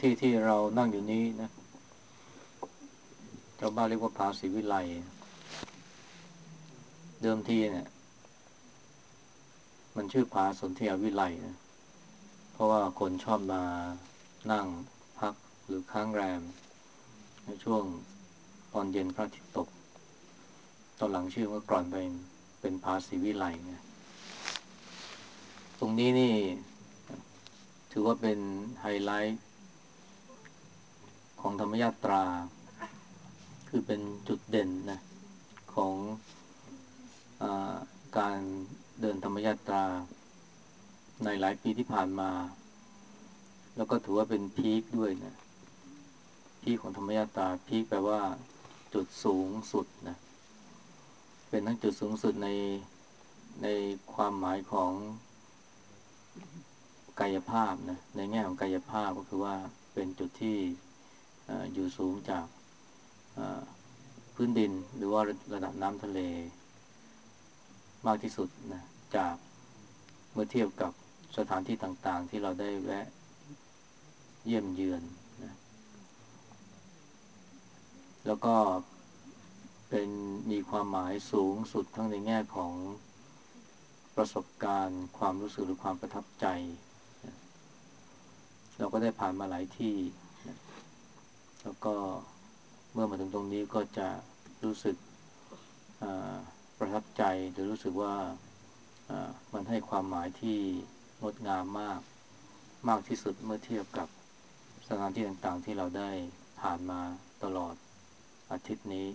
ที่ที่เรานั่งอยู่นี้นะชาวบ้านเรียกว่าผาศรีวิไลเดิมทีเนี่ย มันชื่อผาสนธยาวิไลนะเพราะว่าคนชอบมานั่งพักหรือค้างแรม ในช่วงตอนเย็นพระอาทิตย์ตก ตอนหลังชื่อว่ากร่อนไปเป็นผาศรีวิไลนะตรงนี้นี่ ถือว่าเป็นไฮไลท์ ของธรรมยาตรา คือเป็นจุดเด่นนะของอการเดินธรรมยาตรา ในหลายปีที่ผ่านมา แล้วก็ถือว่าเป็นพีคด้วยนะพีคของธรรมยาตราพีคแปลว่าจุดสูงสุดนะเป็นทั้งจุดสูงสุดในในความหมายของกายภาพนะในแง่ของกายภาพก็คือว่าเป็นจุดที่ อยู่สูงจากพื้นดินหรือว่าระดับน้ำทะเล มากที่สุดนะจากเมื่อเทียบกับสถานที่ต่างๆ ที่เราได้แวะเยี่ยมเยือนนะแล้วก็เป็นมีความหมายสูงสุดทั้งในแง่ของประสบการณ์ ความรู้สึกหรือความประทับใจ เราก็ได้ผ่านมาหลายที่ แล้วก็เมื่อมาถึงตรงนี้ก็จะรู้สึกประทับใจหรือรู้สึกว่ามันให้ความหมายที่งดงามมาก มากที่สุดเมื่อเทียบกับสถานที่ต่างๆ ที่เราได้ผ่านมาตลอดอาทิตย์นี้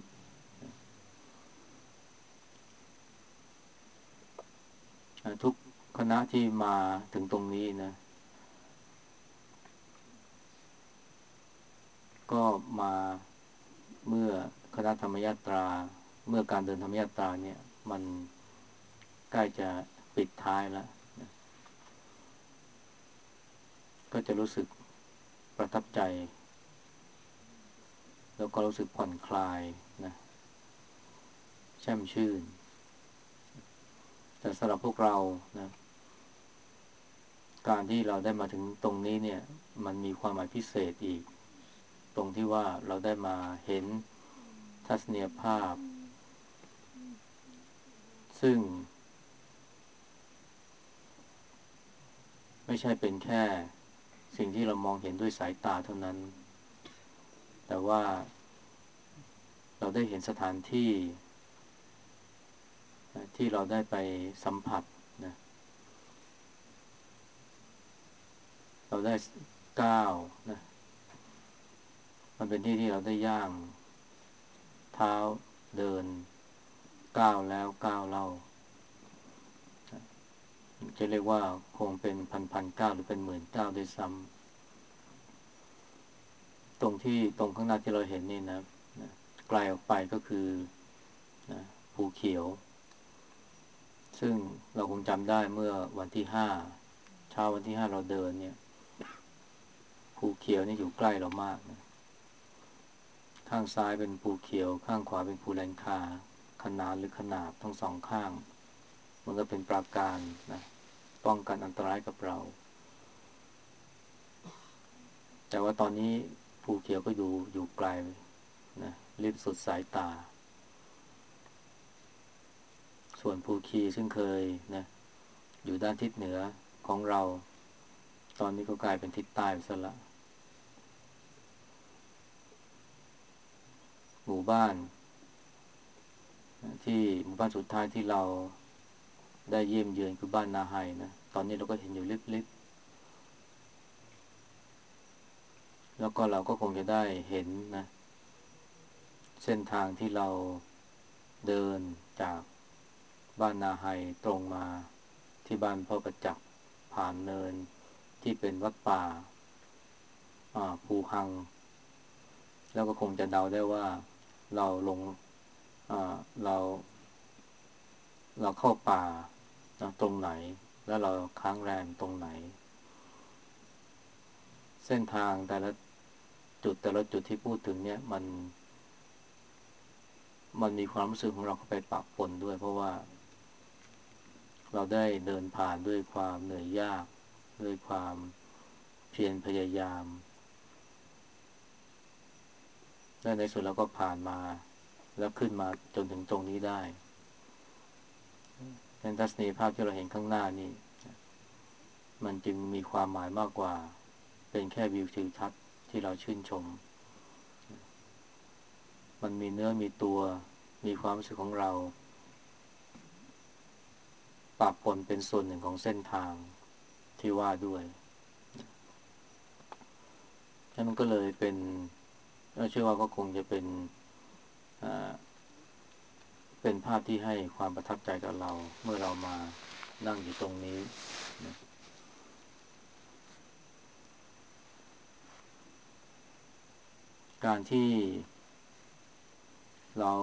ทุกคณะที่มาถึงตรงนี้นะ ก็มาเมื่อคณะธรรมยาตรา เมื่อการเดินธรรมยาตราเนี่ย มันใกล้จะปิดท้ายแล้วนะก็จะรู้สึกประทับใจ แล้วก็รู้สึกผ่อนคลายนะแช่มชื่น แต่สำหรับพวกเรานะการที่เราได้มาถึงตรงนี้เนี่ย มันมีความหมายพิเศษอีก ตรงที่ว่าเราได้มาเห็นทัศนียภาพ ซึ่ง ไม่ใช่เป็นแค่สิ่งที่เรามองเห็นด้วยสายตาเท่านั้น แต่ว่าเราได้เห็นสถานที่ ที่เราได้ไปสัมผัสนะเราได้ก้าวนะ มันเป็นที่ที่เราได้ย่าง เท้าเดินก้าวแล้วก้าวเล่า จะเรียกว่าคงเป็นพันพันก้าวหรือเป็นหมื่นก้าวด้วยซ้ำตรงที่ตรงข้างหน้าที่เราเห็นนี่นะไกลออกไปก็คือนะภูเขียว ซึ่งเราคงจำได้เมื่อวันที่ห้าเช้าวันที่ห้าเราเดินเนี่ยภูเขียวนี่อยู่ใกล้เรามากนะ ข้างซ้ายเป็นภูเขียว ข้างขวาเป็นภูแลนคาขนาดหรือขนาบทั้งสองข้าง มันก็เป็นปราการนะป้องกันอันตรายกับเรา แต่ว่าตอนนี้ภูเขียวก็อยู่อยู่ไกลนะริบสุดสายตา ส่วนภูคีซึ่งเคยนะอยู่ด้านทิศเหนือของเรา ตอนนี้ก็กลายเป็นทิศใต้ไปซะละ หมู่บ้าน ที่หมู่บ้านสุดท้ายที่เราได้เยี่ยมเยือนคือบ้านนาไฮนะ ตอนนี้เราก็เห็นอยู่ลิบแล้วก็เราก็คงจะได้เห็นนะ เส้นทางที่เราเดินจากบ้านนาไฮตรงมาที่บ้านพ่อประจักษ์ผ่านเนินที่เป็นวัดป่าภูหัง แล้วก็คงจะเดาได้ว่า เราลงเราเราเข้าป่าตรงไหน แล้วเราค้างแรมตรงไหน เส้นทางแต่ละจุดแต่ละจุดที่พูดถึงเนี่ยมัน มันมีความรู้สึกของเราเข้าไปปะปนด้วย เพราะว่า เราได้เดินผ่านด้วยความเหนื่อยยาก ด้วยความเพียรพยายาม และในสุดเราก็ผ่านมา แล้วขึ้นมาจนถึงตรงนี้ได้เป็นทัศนียภาพที่เราเห็นข้างหน้านี่ มันจึงมีความหมายมากกว่า เป็นแค่วิวทิวทัศน์ที่เราชื่นชม มันมีเนื้อมีตัว มีความรู้สึกของเราปะปนเป็นส่วนหนึ่งของเส้นทางที่ว่าด้วยนั่นก็เลยเป็น เชื่อว่าก็คงจะเป็นเป็นภาพที่ให้ความประทับใจกับเรา เมื่อเรามานั่งอยู่ตรงนี้นะการที่เรา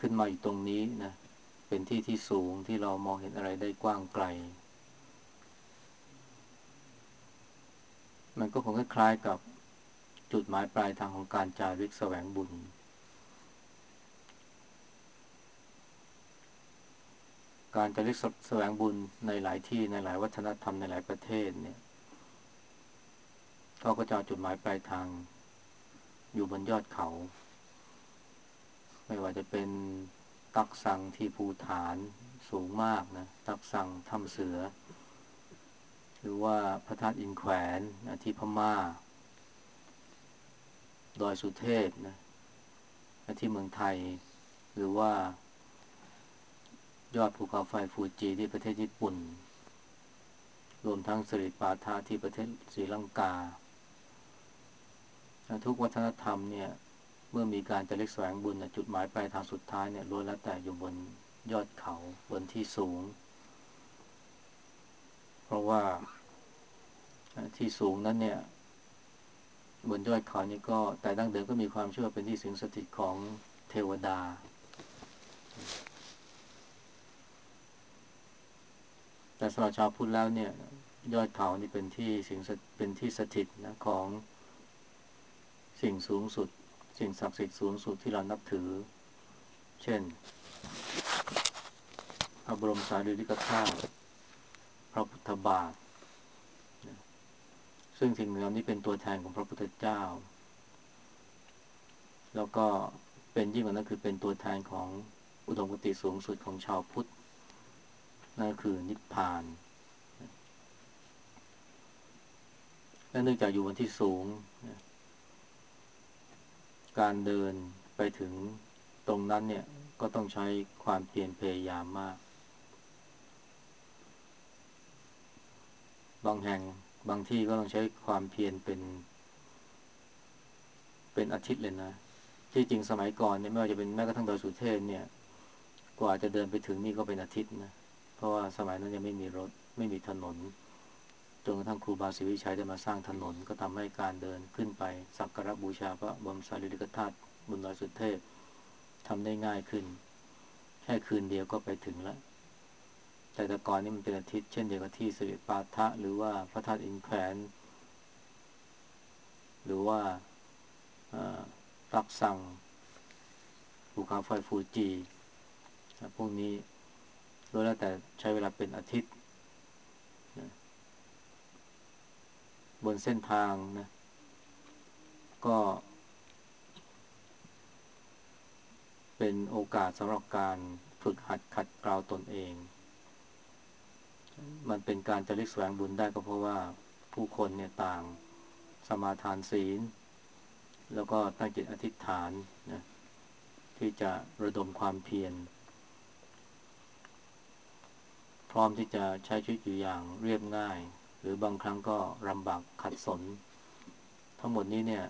ขึ้นมาอยู่ตรงนี้นะ เป็นที่ที่สูงที่เรามองเห็นอะไรได้กว้างไกล มันก็คงคล้ายๆกับ จุดหมายปลายทางของการจาริกแสวงบุญ การจาริกแสวงบุญในหลายที่ในหลายวัฒนธรรมในหลายประเทศเนี่ยเขาก็จะจุดหมายปลายทางอยู่บนยอดเขา ไม่ว่าจะเป็นตักสังที่ภูฐานสูงมากนะตักสังถ้ำเสือ หรือว่าพระธาตุอินแขวนที่พมา่า ดอยสุเทพนะที่เมืองไทย หรือว่า ยอดภูเขาไฟฟูจิที่ประเทศญี่ปุ่น รวมทั้งสิริปาทาที่ประเทศศรีลังกา ทุกวัฒนธรรมเนี่ย เมื่อมีการจะเล็กแสวงบุญจุดหมายปลายทางสุดท้ายเนี่ยล้วนแล้วแต่อยู่บนยอดเขาบนที่สูง เพราะว่าที่สูงนั้นเนี่ย บนยอดเขานี่ก็แต่ดั้งเดิมก็มีความเชื่อเป็นที่สิงสถิตของเทวดา แต่สำหรับชาวพุทธแล้วเนี่ย ยอดเขานี่เป็นที่สิงเป็นที่สถิตนะของสิ่งสูงสุด สิ่งศักดิ์สิทธิ์สูงสุดที่เรานับถือ เช่นพระบรมสารีริกธาตุพระพุทธบาท ซึ่งสิ่งเหล่านี้เป็นตัวแทนของพระพุทธเจ้า แล้วก็เป็นยิ่งกว่านั้นคือเป็นตัวแทนของอุดมคติสูงสุดของชาวพุทธนั่นคือนิพพานและเนื่องจากอยู่บนที่สูง การเดินไปถึงตรงนั้นเนี่ยก็ต้องใช้ความเพียรพยายามมาก บางแห่ง บางที่ก็ต้องใช้ความเพียรเป็น เป็นอาทิตย์เลยนะ ที่จริงสมัยก่อนเนี่ยไม่ว่าจะเป็นแม้กระทั่งดอยสุเทพเนี่ย กว่าจะเดินไปถึงนี่ก็เป็นอาทิตย์นะ เพราะว่าสมัยนั้นยังไม่มีรถไม่มีถนนจนกระทั่งครูบาศรีวิชัยได้มาสร้างถนน ก็ทำให้การเดินขึ้นไปสักการะบูชาพระบรมสารีริกธาตุบนดอยสุเทพทำได้ง่ายขึ้น แค่คืนเดียวก็ไปถึงแล้ว แต่ต่ก่อนนี่มันเป็นอาทิตย์เช่นเดียวกับที่สิริปาทะหรือว่าพระธาตุอินแขวนหรือว่ารักสังภูเขาไฟฟูจีพวกนี้โดยแล้วแต่ใช้เวลาเป็นอาทิตย์ บนเส้นทางนะ ก็ เป็นโอกาสสำหรับการฝึกหัดขัดเกลาตนเอง มันเป็นการจะเรียกแสวงบุญได้ก็เพราะว่าผู้คนเนี่ยต่างสมาทานศีล แล้วก็ตั้งจิตอธิษฐานนะที่จะระดมความเพียร พร้อมที่จะใช้ชีวิตอยู่อย่างเรียบง่าย หรือบางครั้งก็ลำบากขัดสน ทั้งหมดนี้เนี่ย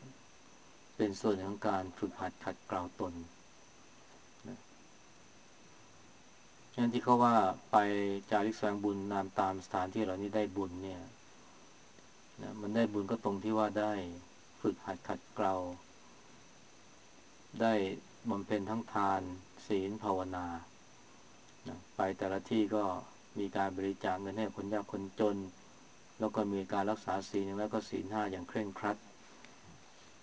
เป็นส่วนของการฝึกหัดขัดเกลาตนนะ ฉะนั้นที่เขาว่าไปจาริกแสงบุญนามตามสถานที่เหล่านี้ได้บุญเนี่ยนะมันได้บุญก็ตรงที่ว่าได้ฝึกหัดขัดเกลาได้บำเพ็ญทั้งทาน ศีลภาวนานะไปแต่ละที่ก็มีการบริจาคเงินให้คนยากคนจน แล้วก็มีการรักษาศีลแล้วก็ศีลห้าอย่างเคร่งครัด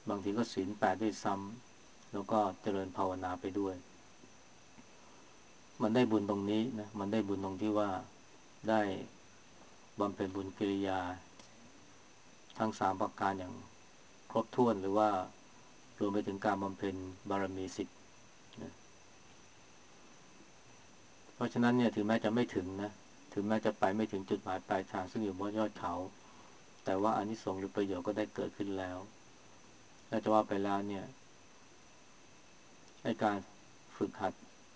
บางทีก็ศีลแปดด้วยซ้ำแล้วก็เจริญภาวนาไปด้วย มันได้บุญตรงนี้นะมันได้บุญตรงที่ว่าได้บำเพ็ญบุญกิริยา ทั้งสามประการอย่างครบถ้วนหรือว่ารวมไปถึงการบำเพ็ญบารมีสิทธิ์นะเพราะฉะนั้นเนี่ยถึงแม้จะไม่ถึงนะถึงแม้จะไปไม่ถึงจุดหมายปลายทางซึ่งอยู่บนยอดเขา แต่ว่าอานิสงส์หรือประโยชน์ก็ได้เกิดขึ้นแล้วและจะว่าไปแล้วเนี่ยในการฝึกหัด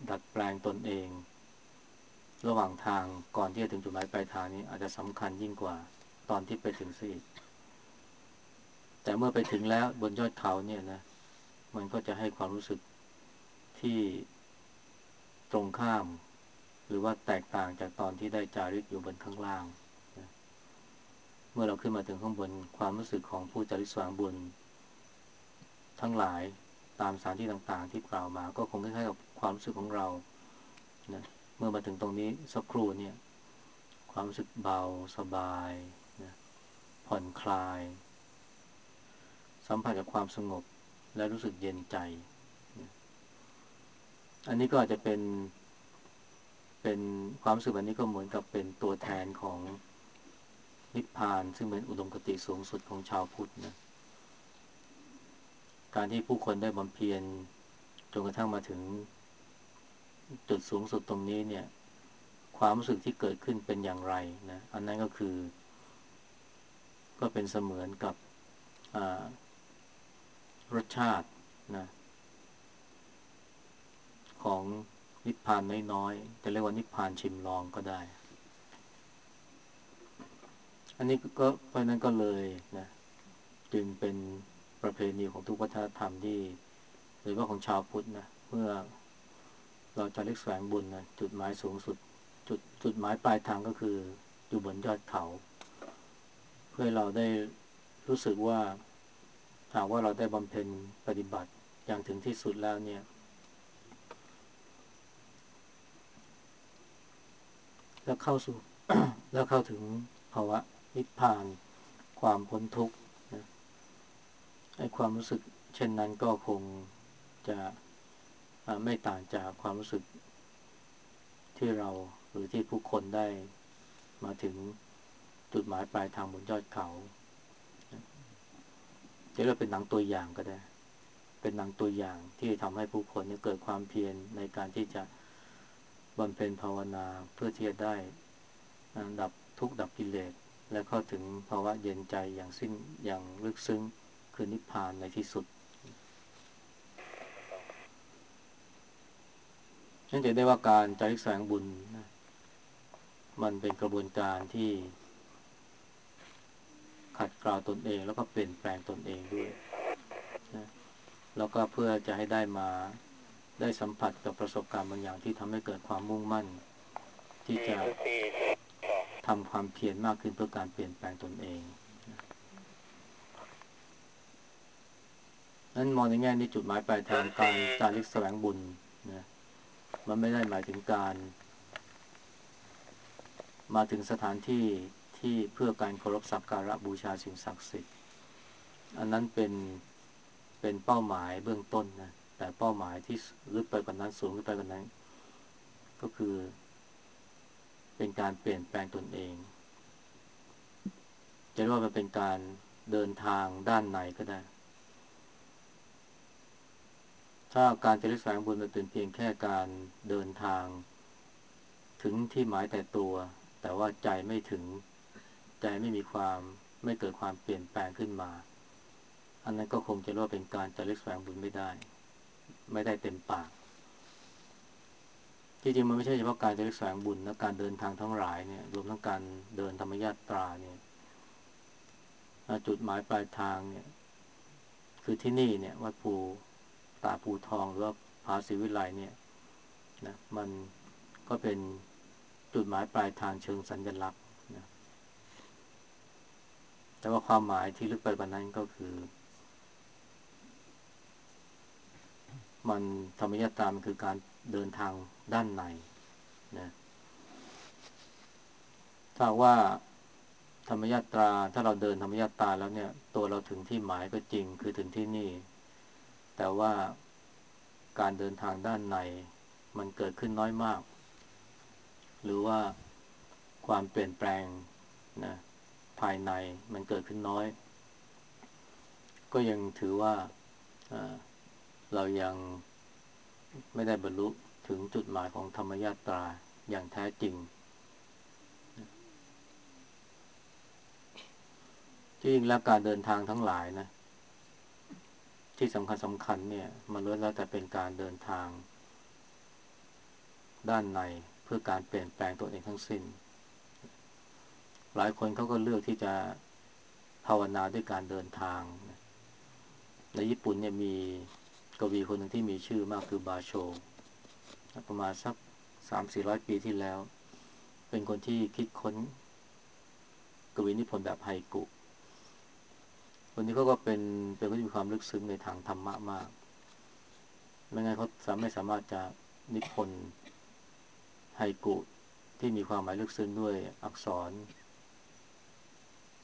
ดัดแปลงตนเอง ระหว่างทางก่อนที่จะถึงจุดหมายปลายทางนี้อาจจะสำคัญยิ่งกว่าตอนที่ไปถึงซีแต่เมื่อไปถึงแล้วบนยอดเขาเนี่ยนะ มันก็จะให้ความรู้สึกที่ตรงข้าม หรือว่าแตกต่างจากตอนที่ได้จาริกอยู่บนข้างล่างนะเมื่อเราขึ้นมาถึงข้างบนความรู้สึกของผู้จาริกสวางบน ทั้งหลายตามสถานที่ต่างๆ ที่กล่าวมา ก็คงคล้ายๆกับ ความรู้สึกของเรานะเมื่อมาถึงตรงนี้สักครู่เนี่ย ความรู้สึกเบาสบายนะผ่อนคลาย สัมผัสกับความสงบและรู้สึกเย็นใจนะอันนี้ก็อาจจะเป็น เป็นความรู้สึกแบบนี้ก็เหมือนกับเป็นตัวแทนของนิพพานซึ่งเป็นอุดมคติสูงสุดของชาวพุทธนะการที่ผู้คนได้บำเพ็ญจนกระทั่งมาถึง จุดสูงสุดตรงนี้เนี่ย ความรู้สึกที่เกิดขึ้นเป็นอย่างไรนะอันนั้นก็คือ ก็เป็นเสมือนกับรสชาตินะของนิพพานน้อยๆจะเรียกว่านิพพานชิมลองก็ได้ อันนี้ก็เพราะนั้นก็เลยนะจึงเป็นประเพณีของทุกวัฒนธรรมที่หรือว่าของชาวพุทธนะเมื่อ เราจะเรียกแสวงบุญนะจุดหมายสูงสุด จุดจุดหมายปลายทางก็คืออยู่บนยอดเขา เพื่อเราได้รู้สึกว่าหากว่าเราได้บำเพ็ญปฏิบัติอย่างถึงที่สุดแล้วเนี่ย แล้วเข้าสู่แล้วเข้าถึงภาวะนิพพาน ความพ้นทุกข์ไอความรู้สึกเช่นนั้นก็คงจะ ไม่ต่างจากความรู้สึกที่เราหรือที่ผู้คนได้มาถึงจุดหมายปลายทางบนยอดเขาจะเรียกเป็นหนังตัวอย่างก็ได้ เป็นหนังตัวอย่างที่ทำให้ผู้คนเกิดความเพียรในการที่จะบำเพ็ญภาวนาเพื่อที่จะได้ดับทุกข์ดับกิเลสและเข้าถึงภาวะเย็นใจอย่างสิ้นอย่างลึกซึ้งคือนิพพานในที่สุด นั่นจะได้ว่าการจาริกแสงบุญนะมันเป็นกระบวนการที่ ขัดเกลาตนเอง แล้วก็เปลี่ยนแปลงตนเองด้วยนะแล้วก็เพื่อจะให้ได้มาได้สัมผัสกับประสบการณ์บางอย่างที่ทำให้เกิดความมุ่งมั่น ที่จะทำความเพียรมากขึ้นเพื่อการเปลี่ยนแปลงตนเองนั้นมองในแง่นี้จุดหมายปลายทางการจาริกแสวงบุญนะ มันไม่ได้หมายถึงการ มาถึงสถานที่ที่เพื่อการเคารพสักการะบูชาสิ่งศักดิ์สิทธิ์ อันนั้นเป็นเป็นเป้าหมายเบื้องต้นนะ แต่เป้าหมายที่ลึกไปกว่านั้นสูงขึ้นไปกว่านั้น ก็คือ เป็นการเปลี่ยนแปลงตนเอง จะเรียกว่ามันเป็นการเดินทางด้านในก็ได้ ถ้าการจะรักษาบุญมันเป็นเพียงแค่การเดินทาง ถึงที่หมายแต่ตัว แต่ว่าใจไม่ถึง ใจไม่มีความไม่เกิดความเปลี่ยนแปลงขึ้นมา อันนั้นก็คงจะเรียกว่าเป็นการจะรักษาบุญไม่ได้ ไม่ได้เต็มปากที่จริงมันไม่ใช่เฉพาะการจะรักษาบุญนะการเดินทางทั้งหลายเนี่ยรวมทั้งการเดินธรรมญาตราเนี่ยจุดหมายปลายทางเนี่ย คือที่นี่เนี่ยวัดภู ตาภูทองหรือว่าภาษีวิไลเนี่ยนะมันก็เป็นจุดหมายปลายทางเชิงสัญลักษณ์นะแต่ว่าความหมายที่ลึกไปกว่านั้นก็คือ มันธรรมยตามคือการเดินทางด้านในนะถ้าว่าธรรมยตรา ถ้าเราเดินธรรมยตราแล้วเนี่ย ตัวเราถึงที่หมายก็จริง คือถึงที่นี่ แต่ว่าการเดินทางด้านในมันเกิดขึ้นน้อยมาก หรือว่าความเปลี่ยนแปลงนะภายในมันเกิดขึ้นน้อย ก็ยังถือว่าเรายังไม่ได้บรรลุถึงจุดหมายของธรรมญาตราอย่างแท้จริง ที่จริงแล้วการเดินทางทั้งหลายนะ ที่สำคัญสำคัญเนี่ยมันล้วนแล้วแต่เป็นการเดินทาง ด้านในเพื่อการเปลี่ยนแปลงตัวเองทั้งสิ้น หลายคนเขาก็เลือกที่จะภาวนาด้วยการเดินทาง ในญี่ปุ่นเนี่ยมีกวีคนหนึ่งที่มีชื่อมากคือบาโช ประมาณสักสามสี่ร้อยปีที่แล้ว เป็นคนที่คิดค้น กวีนิพนธ์แบบไฮกุ คนนี้เขาก็เป็นเป็นคนที่มีความลึกซึ้งในทางธรรมะมาก ไม่งั้นเขาสามไม่สามารถจะนิพนธ์ไฮกุที่มีความหมายลึกซึ้งด้วยอักษร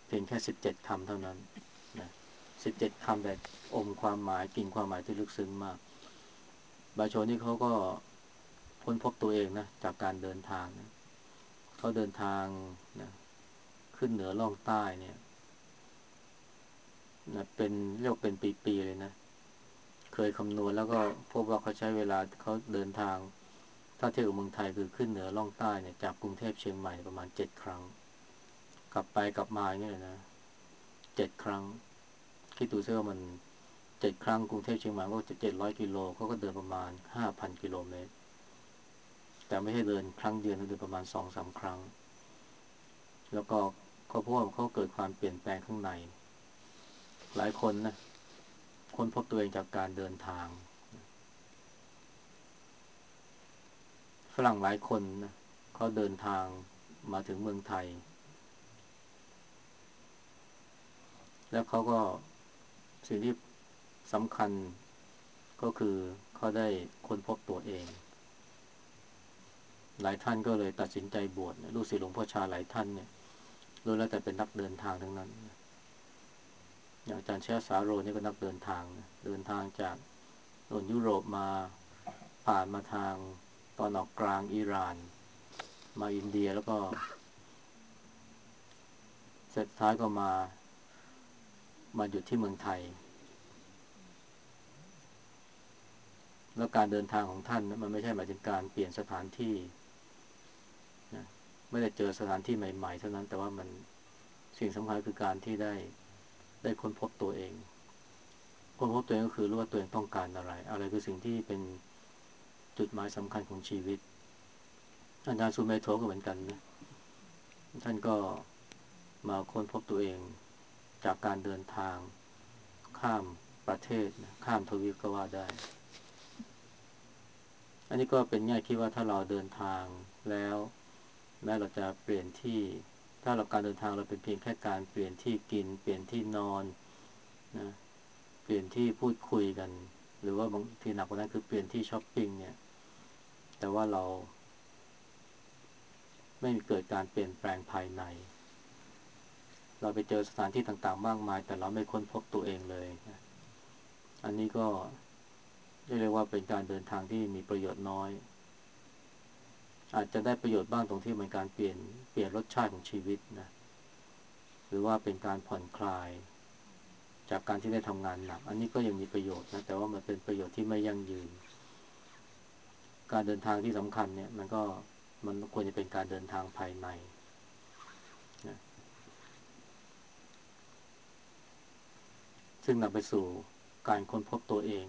เพียงแค่สิบเจ็ดคำเท่านั้นนะสิบเจ็ดคำแต่อมความหมายกินความหมายที่ลึกซึ้งมาก บาโชนี่เขาก็พ้นพบตัวเองนะจากการเดินทางนะเขาเดินทางนะขึ้นเหนือล่องใต้เนี่ย นะเป็นเรียกเป็นปีๆเลยนะ เคยคำนวณแล้วก็พบว่าเขาใช้เวลาเขาเดินทาง ถ้าเทียบกับเมืองไทยคือขึ้นเหนือล่องใต้เนี่ยจากกรุงเทพเชียงใหม่ประมาณเจ็ดครั้ง กลับไปกลับมาเนี่ยนะเจ็ดครั้งคิดดูซิว่ามันเจ็ดครั้งกรุงเทพเชียงใหม่ก็จะเจ็ดร้อยกิโลเขาก็เดินประมาณห้าพันกิโลเมตร แต่ไม่ใช่เดินครั้งเดียวเดินประมาณสองสาครั้ง แล้วก็เขาพบว่าเขาเกิดความเปลี่ยนแปลงข้างใน หลายคนนะคนพบตัวเองจากการเดินทาง ฝรั่งหลายคนนะเขาเดินทางมาถึงเมืองไทย แล้วเขาก็สิ่งที่สำคัญก็คือเขาได้ค้นพบตัวเอง หลายท่านก็เลยตัดสินใจบวชลูกศิษย์หลวงพ่อชาหลายท่านเนี่ยรู้แล้วแต่เป็นนักเดินทางทั้งนั้นอย่าง อาจารย์เชษสาโรนี่ก็นักเดินทาง เดินทางจากโซนยุโรปมาผ่านมาทางตอนออกกลางอิหร่าน มาอินเดียแล้วก็ เสร็จท้ายก็มา มาหยุดที่เมืองไทย แล้วการเดินทางของท่านมันไม่ใช่หมายถึงการเปลี่ยนสถานที่ไม่ได้เจอสถานที่ใหม่ ๆ เท่านั้นแต่ว่ามันสิ่งสำคัญคือการที่ได้ ได้ค้นพบตัวเอง ค้นพบตัวเองก็คือรู้ว่าตัวเองต้องการอะไร อะไรคือสิ่งที่เป็นจุดหมายสำคัญของชีวิต อาจารย์ซูเมโทก็เหมือนกันนะ ท่านก็มาค้นพบตัวเองจากการเดินทาง ข้ามประเทศข้ามทวีปก็ว่าได้ อันนี้ก็เป็นง่ายคิดว่าถ้าเราเดินทางแล้ว แม้เราจะเปลี่ยนที่ ถ้าเราการเดินทางเราเป็นเพียงแค่การเปลี่ยนที่กิน เปลี่ยนที่นอนนะเปลี่ยนที่พูดคุยกัน หรือว่าบางทีหนักกว่านั้นคือเปลี่ยนที่ช้อปปิ้งเนี่ย แต่ว่าเรา ไม่มีเกิดการเปลี่ยนแปลงภายใน เราไปเจอสถานที่ต่างๆ มากมาย แต่เราไม่ค้นพบตัวเองเลยนะอันนี้ก็เรียกว่าเป็นการเดินทางที่มีประโยชน์น้อย อาจจะได้ประโยชน์บ้างตรงที่มันการเปลี่ยนเปลี่ยนรสชาติของชีวิตนะหรือว่าเป็นการผ่อนคลาย จากการที่ได้ทำงานหนัก อันนี้ก็ยังมีประโยชน์นะแต่ว่ามันเป็นประโยชน์ที่ไม่ยั่งยืน การเดินทางที่สำคัญเนี่ยมันก็มันควรจะเป็นการเดินทางภายในนะซึ่งนำไปสู่การค้นพบตัวเอง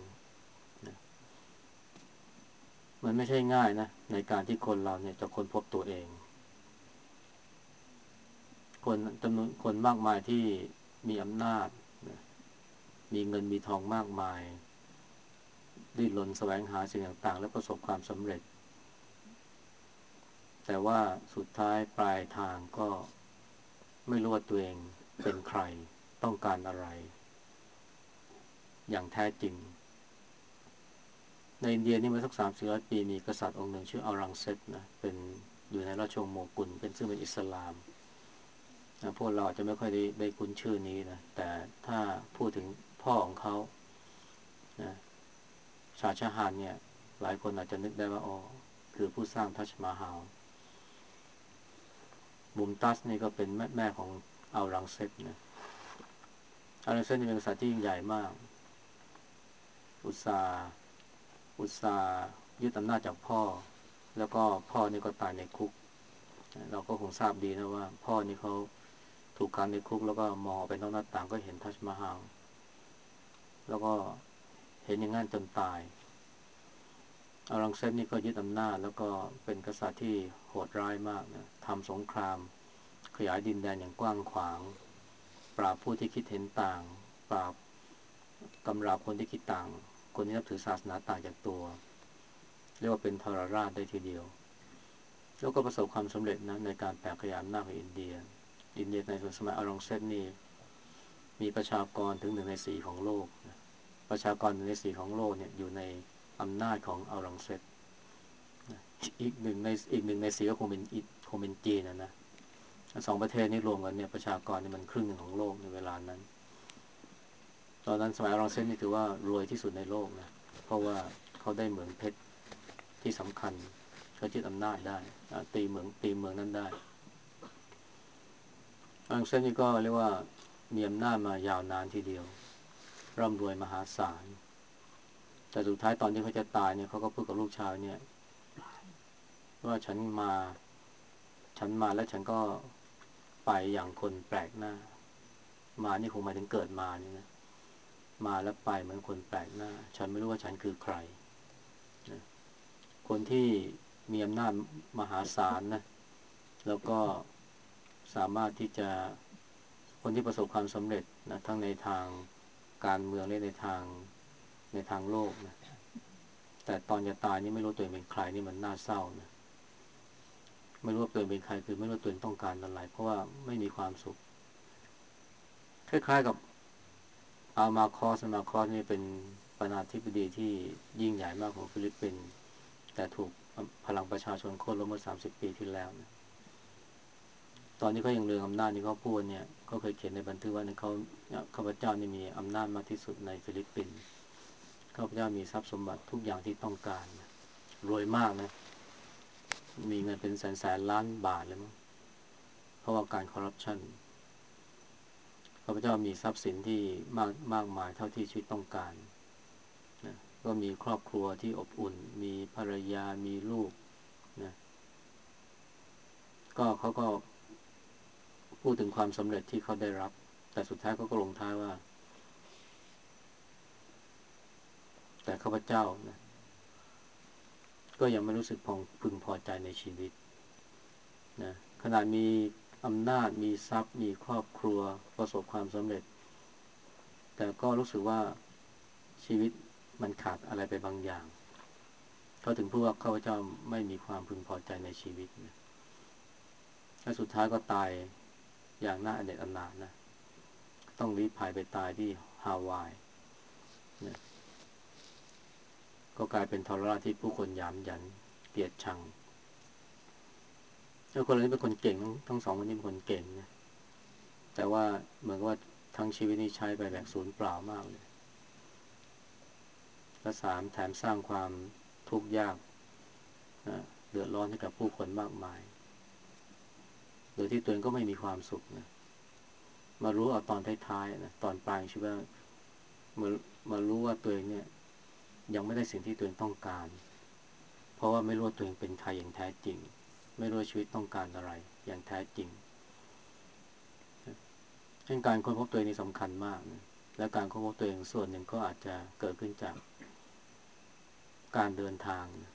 มันไม่ใช่ง่ายนะ ในการที่คนเราเนี่ยจะค้นพบตัวเอง คนจำนวนคนมากมายที่มีอำนาจ มีเงินมีทองมากมาย ดิ้นรนแสวงหาสิ่งต่าง ๆ และประสบความสำเร็จ แต่ว่าสุดท้ายปลายทางก็ไม่รู้ว่าตัวเองเป็นใครต้องการอะไร อย่างแท้จริง ในอินเดียนี่มาสักสามสี่ร้อยปีมีกษัตริย์องค์หนึ่งชื่ออารังเซตนะเป็นอยู่ในราชวงศ์โมกุลเป็นซึ่งเป็นอิสลามนะพวกเราจะไม่ค่อยได้ได้คุ้นชื่อนี้นะแต่ถ้าพูดถึงพ่อของเขานะชาชาฮานเนี่ย หลายคนอาจจะนึกได้ว่าอ๋อคือผู้สร้างทัชมาฮาลมุมตัสนี่ก็เป็นแม่แม่ของอารังเซตนะอารังเซนเป็นกษัตริย์ที่ยิ่งใหญ่มาก อุตสา อุตสายึดอำนาจจากพ่อ แล้วก็พ่อนี่ก็ตายในคุก เราก็คงทราบดีนะว่า พ่อนี่เขาถูกขังในคุก แล้วก็มองไปนอกหน้าต่างก็เห็นทัชมาฮาลแล้วก็เห็นอย่างงั้นจนตายอารังเซนนี่ก็ยึดอำนาจ แล้วก็เป็นกษัตริย์ที่โหดร้ายมากนะทำสงคราม ขยายดินแดนอย่างกว้างขวาง ปราบผู้ที่คิดเห็นต่าง ปราบกำราบคนที่คิดต่าง คนที่นับถือศาสนาต่างจากตัว เรียกว่าเป็นทรราชได้ทีเดียว แล้วก็ประสบความสำเร็จนะในการแผ่ขยายอำนาจของอินเดีย อินเดียในสมัยอารังเซนนี่มีประชากรถึงหนึ่งในสี่ของโลกนะประชากรหนึ่งในสี่ของโลกเนี่ยอยู่ในอำนาจของอารังเซตอีกหนึ่งในอีกหนึ่งในสี่ก็คงเป็นคงเป็นจีนนะนะสองประเทศนี้รวมกันเนี่ยประชากรเนี่ยมันครึ่งหนึ่งของโลกในเวลานั้น ตอนนั้นสมัยอารังเซตนี่ถือว่ารวยที่สุดในโลกนะ เพราะว่าเขาได้เหมืองเพชรที่สำคัญเขายึดอำนาจได้ตีเหมืองตีเมืองนั้นได้อารังเซตนี่ก็เรียกว่ามีอำนาจมายาวนานทีเดียว ร่ำรวยมหาศาล แต่สุดท้ายตอนที่เขาจะตายเนี่ยเขาก็พูดกับลูกชายเนี่ย ว่าฉันมา ฉันมาแล้วฉันก็ไปอย่างคนแปลกหน้า มานี่คงหมายถึงเกิดมานี่นะ มาแล้วไปเหมือนคนแปลกหน้า ฉันไม่รู้ว่าฉันคือใครนะคนที่มีอำนาจมหาศาลนะ แล้วก็สามารถที่จะคนที่ประสบความสำเร็จนะทั้งในทางการเมืองและในทางในทางโลกนะแต่ตอนจะตายนี่ไม่รู้ตัวเองเป็นใครนี่มันน่าเศร้านะไม่รู้ว่าตัวเองเป็นใครคือไม่รู้ตัวเองต้องการอะไรเพราะว่าไม่มีความสุข คล้ายๆกับ อามาคอสมาคอสนี่เป็นประธานาธิบดีที่ยิ่งใหญ่มากของฟิลิปปินส์แต่ถูกพลังประชาชนโค่นล้มเมื่อสามสิบปีที่แล้วนะตอนที่เขายังเรืองอำนาจนี่เขาพูดเนี่ยเขาเคยเขียนในบันทึกว่าในเขาข้าพเจ้านี่มีอำนาจมากที่สุดในฟิลิปปินส์ข้าพเจ้ามีทรัพย์สมบัติทุกอย่างที่ต้องการรวยมากนะ มีเงินเป็นแสนแสนล้านบาทเลยมั้งเพราะว่าการคอร์รัปชันาพเจ้ามีทรัพย์สินที่มากมากมายเท่าที่ชีวิตต้องการนะก็มีครอบครัวที่อบอุ่น มีภรรยามีลูกนะก็เขาก็พูดถึงความสำเร็จที่เขาได้รับ แต่สุดท้ายเขาก็ลงท้ายว่า แต่ข้าพเจ้านะก็ยังไม่รู้สึกพองพึงพอใจในชีวิตนะขนาดมี อำนาจมีทรัพย์ มีครอบครัวประสบความสำเร็จ แต่ก็รู้สึกว่าชีวิตมันขาดอะไรไปบางอย่างเขาถึงพูดว่าข้าพเจ้าไม่มีความพึงพอใจในชีวิตนะและสุดท้ายก็ตายอย่างน่าอเนจอนาถนะ ต้องรีบพายไปตายที่ฮาวายนะก็กลายเป็นทรราที่ผู้คนยามยันเกลียดชัง แล้วคนนี้เป็นคนเก่งทั้งสองคนนี้เป็นคนเก่งนะแต่ว่าเหมือนว่าทั้งชีวิตนี้ใช้ไปแบบศูนย์เปล่ามากเลยและสามแถมสร้างความทุกข์ยากนะเดือดร้อนให้กับผู้คนมากมาย โดยที่ตัวเองก็ไม่มีความสุขนะมารู้เอาตอนท้ายๆนะตอนปลายชีวิตมามารู้ว่าตัวเองเนี่ย ยังไม่ได้สิ่งที่ตัวเองต้องการ เพราะว่าไม่รู้ตัวเองเป็นใครอย่างแท้จริง ไม่รู้ชีวิตต้องการอะไร อย่างแท้จริงเช่นการค้นพบตัวเองนี่สำคัญมากนะและการค้นพบตัวเองส่วนหนึ่งก็อาจจะเกิดขึ้นจากการเดินทางนะ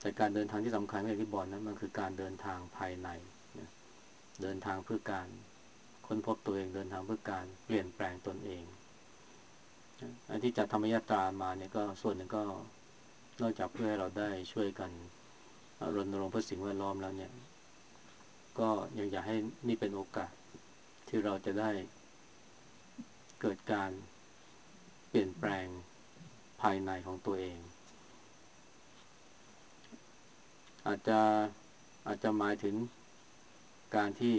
แต่การเดินทางที่สำคัญอย่างที่บอกนั้นมันคือการเดินทางภายในเดินทางเพื่อการค้นพบตัวเองเดินทางเพื่อการเปลี่ยนแปลงตนเองอันที่จัดธรรมยาตรามาเนี่ยก็ส่วนหนึ่งก็นอกจากเพื่อให้เราได้ช่วยกัน รณรงค์เพื่อสิ่งแวดล้อมแล้วเนี่ย ก็ยังอยากให้นี่เป็นโอกาสที่เราจะได้เกิดการเปลี่ยนแปลงภายในของตัวเอง อาจจะอาจจะหมายถึงการที่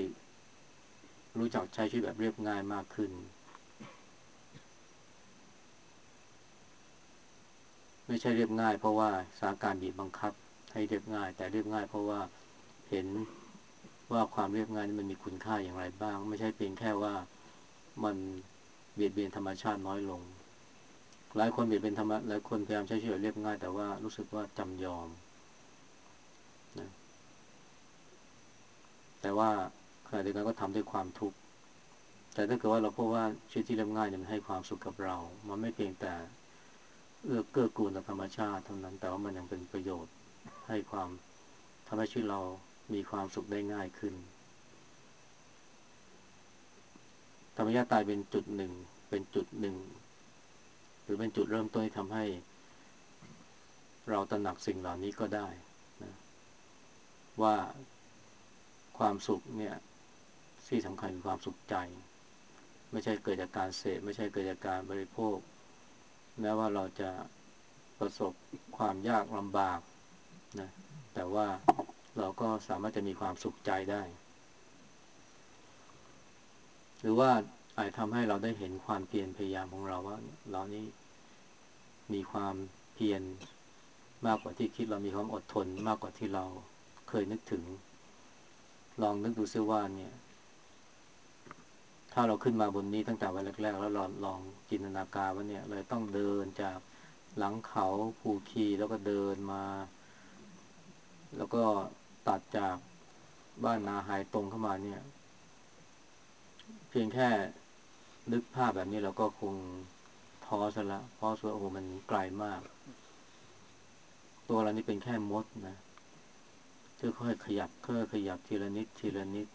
รู้จักใช้ชีวิตแบบเรียบง่ายมากขึ้น ไม่ใช่เรียบง่ายเพราะว่าสถานการณ์บีบบังคับ ให้เรียบง่าย แต่เรียบง่าย เพราะว่าเห็นว่าความเรียบง่ายมันมีคุณค่าอย่างไรบ้าง ไม่ใช่เพียงแค่ว่ามันเบียดเบียนธรรมชาติน้อยลง หลายคนเบียดเบียนธรรมะหลายคนพยายามใช้ชีวิตเรียบง่าย แต่ว่ารู้สึกว่าจำยอมนะแต่ว่าขณะเดียวกันก็ทำด้วยความทุกข์แต่ถ้าเกิดว่าเราพบว่าชีวิตที่เรียบง่ายเนี่ยมันให้ความสุขกับเรา มันไม่เพียงแต่เอื้อเกื้อกูลต่อธรรมชาติเท่านั้นแต่ว่ามันยังเป็นประโยชน์ ให้ความทำให้ชีวิตเรามีความสุขได้ง่ายขึ้น ธรรมชาติตายเป็นจุดหนึ่ง เป็นจุดหนึ่ง หรือเป็นจุดเริ่มต้นที่ทำให้ เราตระหนักสิ่งเหล่านี้ก็ได้นะว่าความสุขเนี่ยที่สำคัญคือความสุขใจ ไม่ใช่เกิดจากการเสพไม่ใช่เกิดจากการบริโภคแม้ว่าเราจะประสบความยากลำบาก นะแต่ว่าเราก็สามารถจะมีความสุขใจได้ หรือว่าอาจทำให้เราได้เห็นความเพียรพยายามของเราว่า เรานี้มีความเพียรมากกว่าที่คิดเรามีความอดทนมากกว่าที่เราเคยนึกถึง ลองนึกดูซิว่าเนี่ย ถ้าเราขึ้นมาบนนี้ตั้งแต่วันแรกๆแล้วลองลองจินตนาการว่าเนี่ยเราต้องเดินจากหลังเขาภูคีแล้วก็เดินมา แล้วก็ตัดจากบ้านนาหายตรงเข้ามาเนี่ย เพียงแค่นึกภาพแบบนี้เราก็คงท้อซะละเพราะส่วนโอ้โหมันไกลมาก ตัวเรานี่เป็นแค่มดนะค่อยขยับค่อยขยับทีละนิดทีละนิด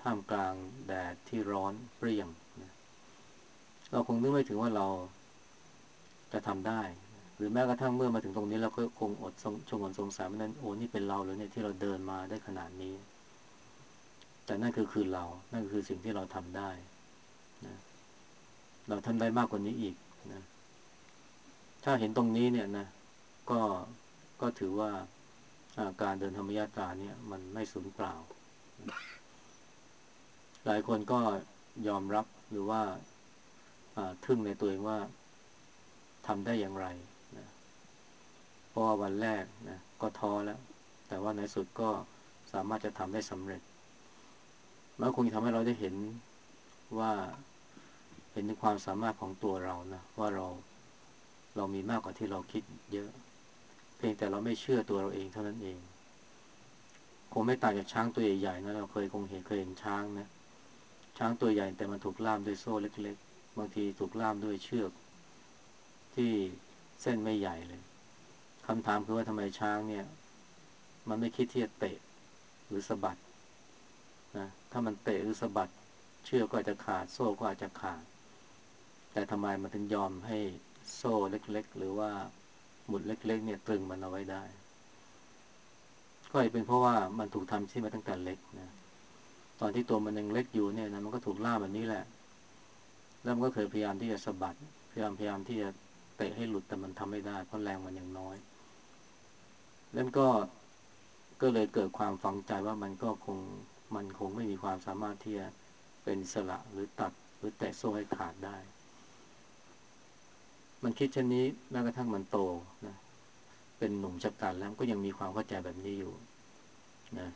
ท่ามกลางแดดที่ร้อนเปรี้ยงนะเราคงนึกไม่ถึงว่าเราจะทำได้ หรือแม้กระทั่งเมื่อมาถึงตรงนี้เราก็คงอดชงนสงสารไม่นั้นโอ้นี่เป็นเราเลยเนี่ยที่เราเดินมาได้ขนาดนี้ แต่นั่นคือคือเรา นั่นคือสิ่งที่เราทำได้นะเราทำได้มากกว่านี้อีกนะถ้าเห็นตรงนี้เนี่ยนะก็ก็ถือว่าการเดินธรรมยาตราเนี่ย มันไม่สูญเปล่า หลายคนก็ยอมรับหรือว่าทึ่งในตัวเองว่าทำได้อย่างไร เพราะว่าวันแรกนะก็ท้อแล้ว แต่ว่าในสุดก็สามารถจะทำได้สำเร็จมันคงทำให้เราได้เห็นว่าเห็นถึงความสามารถของตัวเรานะว่าเราเรามีมากกว่าที่เราคิดเยอะ เพียงแต่เราไม่เชื่อตัวเราเองเท่านั้นเอง คงไม่ต่างจากช้างตัวใหญ่ๆนะเราเคยคงเห็นเคยเห็นช้างนะช้างตัวใหญ่แต่มันถูกล่ามด้วยโซ่เล็ก ๆ บางทีถูกล่ามด้วยเชือก ที่เส้นไม่ใหญ่เลย คำถามคือว่าทำไมช้างเนี่ย มันไม่คิดที่จะเตะหรือสะบัดนะถ้ามันเตะหรือสะบัด เชือกก็อาจจะขาดโซ่ก็อาจจะขาด แต่ทำไมมันถึงยอมให้โซ่เล็ก ๆ หรือว่าหมุดเล็ก ๆ เนี่ยตรึงมันเอาไว้ได้ ก็อาจเป็นเพราะว่ามันถูกทำที่มาตั้งแต่เล็กนะตอนที่ตัวมันยังเล็กอยู่เนี่ยนะมันก็ถูกล่าแบบนี้แหละ แล้วมันก็เคยพยายามที่จะสะบัดพยายามพยายามที่จะเตะให้หลุดแต่มันทำไม่ได้ เพราะแรงมันยังน้อย แล้วก็ก็เลยเกิดความฝังใจว่ามันก็คงมันคงไม่มีความสามารถที่จะเป็นสละหรือตัดหรือแตะโซ่ให้ขาดได้ มันคิดเช่นนี้แม้กระทั่งมันโตนะเป็นหนุ่มชักกันแล้วก็ยังมีความเข้าใจแบบนี้อยู่นะ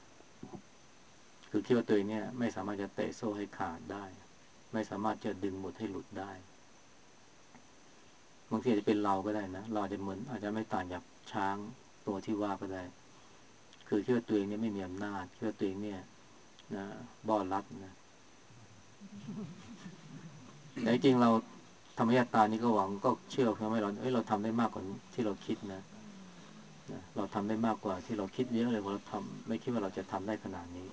คือคิดว่าตัวเองเนี่ย ไม่สามารถจะเตะโซ่ให้ขาดได้ ไม่สามารถจะดึงหมดให้หลุดได้บางทีอาจจะเป็นเราก็ได้นะเราจะเหมือนอาจจะไม่ต่างจากช้าง ตัวที่ว่าก็ได้ คือคิดว่าตัวเองเนี่ยไม่มีอำนาจคิดว่าตัวเองเนี่ยนะบ่อรัดนะแต่จริงเราธรรมยาตานี้ก็หวังก็เชื่อเพื่อให้เราเอ้ยเราทำได้มากกว่าที่เราคิดนะนะเราทำได้มากกว่าที่เราคิดเยอะเลยเราทำไม่คิดว่าเราจะทำได้ขนาดนี้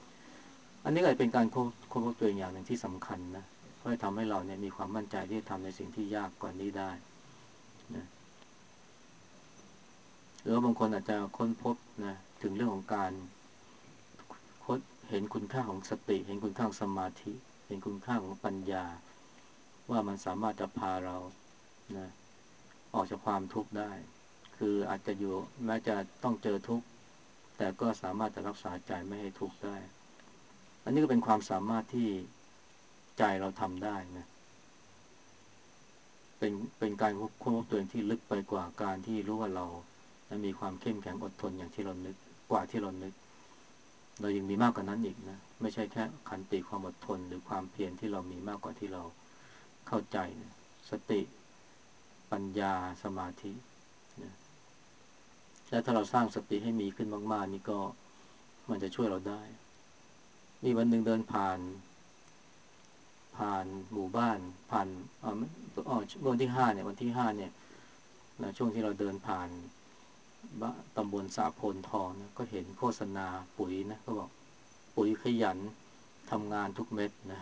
อันนี้ก็เป็นการค้นพบตัวอย่างหนึ่งที่สำคัญนะเพื่อทำให้เราเนี่ยมีความมั่นใจที่จะทำในสิ่งที่ยากกว่านี้ได้นะ หรือบางคนอาจจะค้นพบนะถึงเรื่องของการค้นเห็นคุณค่าของสติ เห็นคุณค่าของสมาธิ เห็นคุณค่าของปัญญา ว่ามันสามารถจะพาเรานะออกจากความทุกข์ได้ คืออาจจะอยู่แม้จะต้องเจอทุกข์แต่ก็สามารถจะรักษาใจไม่ให้ทุกข์ได้ อันนี้ก็เป็นความสามารถที่ใจเราทำได้นะเป็นเป็นการควบคุมตัวเองที่ลึกไปกว่าการที่รู้ว่าเรา และมีความเข้มแข็งอดทนอย่างที่เรานึกกว่าที่เรานึก เรายังมีมากกว่านั้นอีกนะ ไม่ใช่แค่ขันติความอดทน หรือความเพียรที่เรามีมากกว่าที่เราเข้าใจสติ ปัญญาสมาธิและถ้าเราสร้างสติให้มีขึ้นมาก ๆ นี่ก็มันจะช่วยเราได้ มีวันหนึ่งเดินผ่าน ผ่านหมู่บ้าน ผ่านอ๋อวันที่ห้าเนี่ย วันที่ห้าเนี่ยนะช่วงที่เราเดินผ่าน ตำบลสาโพนทองนะก็เห็นโฆษณาปุ๋ยนะก็บอกปุ๋ยขยันทำงานทุกเม็ดนะ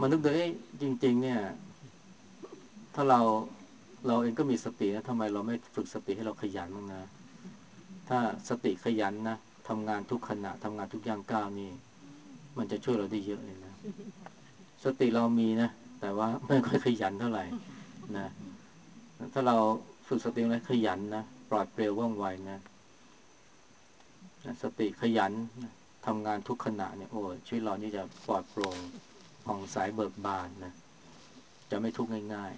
มันนึกดูเอ้จริง ๆ เนี่ย ถ้าเราเราเองก็มีสตินะทำไมเราไม่ฝึกสติให้เราขยันบ้างนะ ถ้าสติขยันนะทำงานทุกขณะทำงานทุกย่างก้าวนี่ มันจะช่วยเราได้เยอะเลยนะ สติเรามีนะ แต่ว่าไม่ค่อยขยันเท่าไหร่นะ ถ้าเรา ฝึกสติแล้วขยันนะปลอดเปรียวว่องไวนะสติขยันทำงานทุกขณะเนี่ยโอ้ชีวิตเรานี่จะปลอดโปร่งผ่องใสเบิกบานนะจะไม่ทุกข์ง่าย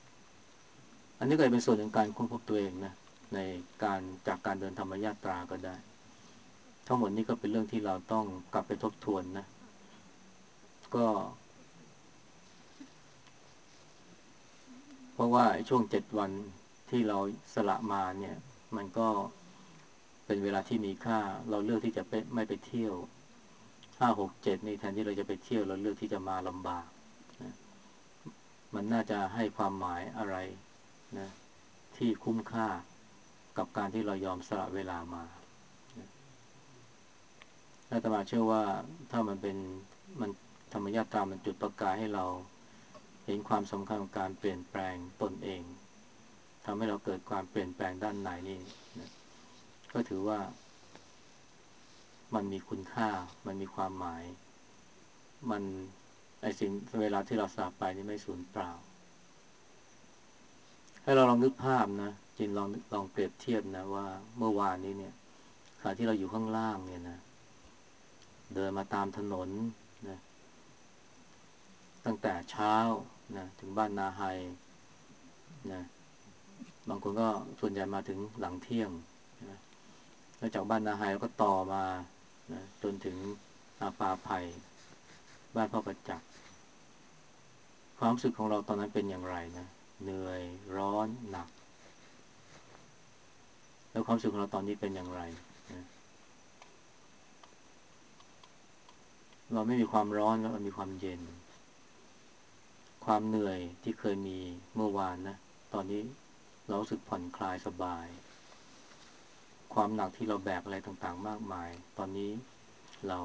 ๆ อันนี้ก็เป็นส่วนหนึ่งการค้นพบตัวเองนะในการจากการเดินธรรมญาตราก็ได้ ทั้งหมดนี้ก็เป็นเรื่องที่เราต้องกลับไปทบทวนนะ ก็ เพราะว่าช่วงเจ็ดวัน ที่เราสละมาเนี่ย มันก็เป็นเวลาที่มีค่า เราเลือกที่จะไม่ไปเที่ยวห้าหกเจ็ดนี่แทนที่เราจะไปเที่ยวเราเลือกที่จะมาลำบากนะมันน่าจะให้ความหมายอะไรนะที่คุ้มค่ากับการที่เรายอมสละเวลามาอาตมาเชื่อว่าถ้ามันเป็นมันธรรมญาตามันจุดประกายให้เรา เห็นความสำคัญของการเปลี่ยนแปลงตนเอง ทำให้เราเกิดความเปลี่ยนแปลงด้านไหนนี่นะก็ถือว่า มันมีคุณค่า มันมีความหมาย มันไอสิ่งเวลาที่เราสาไปนี่ไม่สูญเปล่า ให้เราลองนึกภาพนะจินลองลองเปรียบเทียบนะว่าเมื่อวานนี้เนี่ยขณะที่เราอยู่ข้างล่างเนี่ยนะ เดินมาตามถนนนะตั้งแต่เช้านะถึงบ้านนาไฮนะ บางคนก็ส่วนใหญ่มาถึงหลังเที่ยงนะแล้วจากบ้านนาไฮก็ต่อมานะจนถึงอาปาไผ่บ้านพ่อประจักษ์ความรู้สึกของเราตอนนั้นเป็นอย่างไรนะเหนื่อยร้อนหนัก แล้วความสุขของเราตอนนี้เป็นอย่างไรนะเราไม่มีความร้อนแล้วเรามีความเย็น ความเหนื่อยที่เคยมีเมื่อวานนะ ตอนนี้ เราสึกผ่อนคลายสบาย ความหนักที่เราแบกอะไรต่างๆ มากมาย ตอนนี้เรา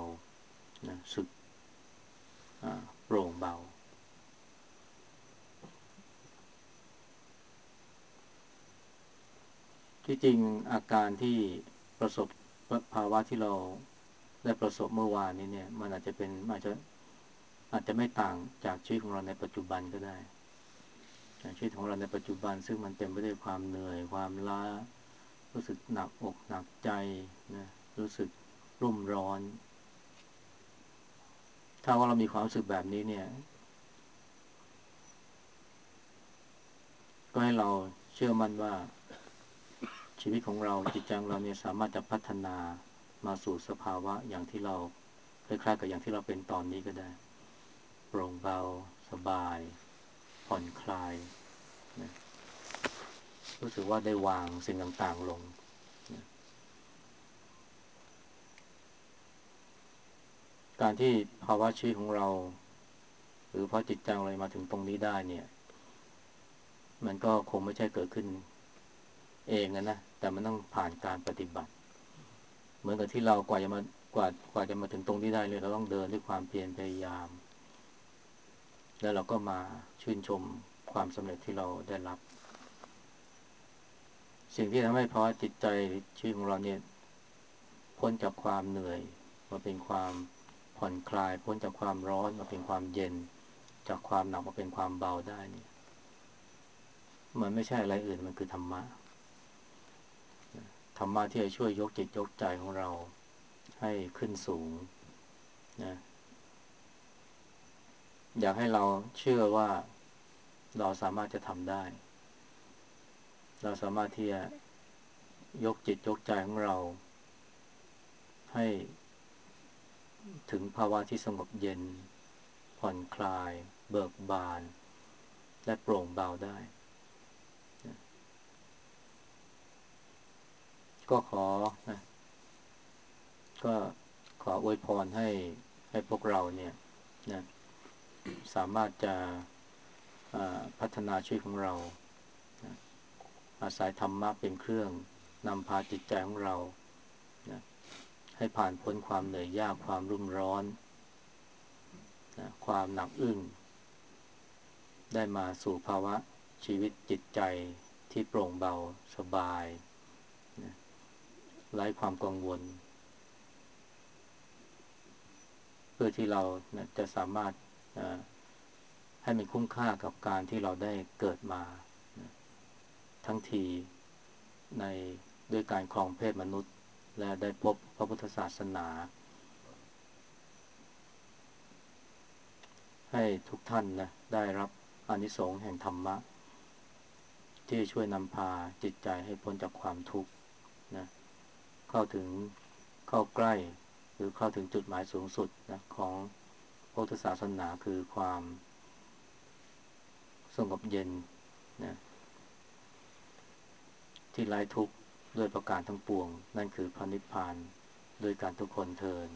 นะสึกโปร่งเบา ที่จริงอาการที่ประสบภาวะที่เราได้ประสบเมื่อวานนี้เนี่ย มันอาจจะเป็นอาจจะอาจจะไม่ต่างจากชีวิตของเราในปัจจุบันก็ได้ ชีวิตของเราในปัจจุบันซึ่งมันเต็มไปด้วยความเหนื่อย ความล้า รู้สึกหนักอกหนักใจนะรู้สึกรุ่มร้อน ถ้าว่าเรามีความรู้สึกแบบนี้เนี่ย ก็ให้เราเชื่อมั่นว่า ชีวิตของเราจิตใจเราเนี่ยสามารถจะพัฒนามาสู่สภาวะอย่างที่เราคล้ายๆกับอย่างที่เราเป็นตอนนี้ก็ได้ โปร่งเบาสบาย ผ่อนคลายนะรู้สึกว่าได้วางสิ่งต่างๆลงนะการที่ภาวะชีวิตของเรา หรือพอจิตใจเรมาถึงตรงนี้ได้เนี่ย มันก็คงไม่ใช่เกิดขึ้น เองนะแต่มันต้องผ่านการปฏิบัติ เหมือนกับที่เรากว่าจะมากว่ากว่าจะมาถึงตรงนี้ได้เลยเราต้องเดินด้วยความเพียรพยายาม แล้วเราก็มาชื่นชมความสำเร็จที่เราได้รับ สิ่งที่ทำให้ภาวะจิตใจชีวิตของเราเนี่ยพ้นจากความเหนื่อย มาเป็นความผ่อนคลาย พ้นจากความร้อนมาเป็นความเย็น จากความหนักมาเป็นความเบาได้เนี่ยมันไม่ใช่อะไรอื่นมันคือธรรมะธรรมะที่จะช่วยยกจิตยกใจของเราให้ขึ้นสูงนะ อยากให้เราเชื่อว่าเราสามารถจะทำได้ เราสามารถที่จะยกจิตยกใจของเรา ให้ถึงภาวะที่สงบเย็น ผ่อนคลาย เบิกบาน และโปร่งเบาได้ ก็ขอนะก็ขออวยพรให้ให้พวกเราเนี่ยนะ สามารถจะพัฒนาชีวิตของเรา อาศัยธรรมะเป็นเครื่องนำพาจิตใจของเรา ให้ผ่านพ้นความเหนื่อยยากความรุ่มร้อน ความหนักอึ้ง ได้มาสู่ภาวะชีวิตจิตใจที่โปร่งเบาสบายไร้ความกังวล เพื่อที่เราจะสามารถ ให้มันคุ้มค่ากับการที่เราได้เกิดมา ทั้งทีในด้วยการครองเพศมนุษย์ และได้พบพระพุทธศาสนา ให้ทุกท่านนะได้รับอนิสงส์แห่งธรรมะ ที่ช่วยนำพาจิตใจให้พ้นจากความทุกข์นะเข้าถึงเข้าใกล้หรือเข้าถึงจุดหมายสูงสุดนะของ พุทธศาสนาคือความสงบเย็นนะที่ไร้ทุกข์ด้วยประการทั้งปวง นั่นคือพระนิพพานโดยการทุกคนเทิน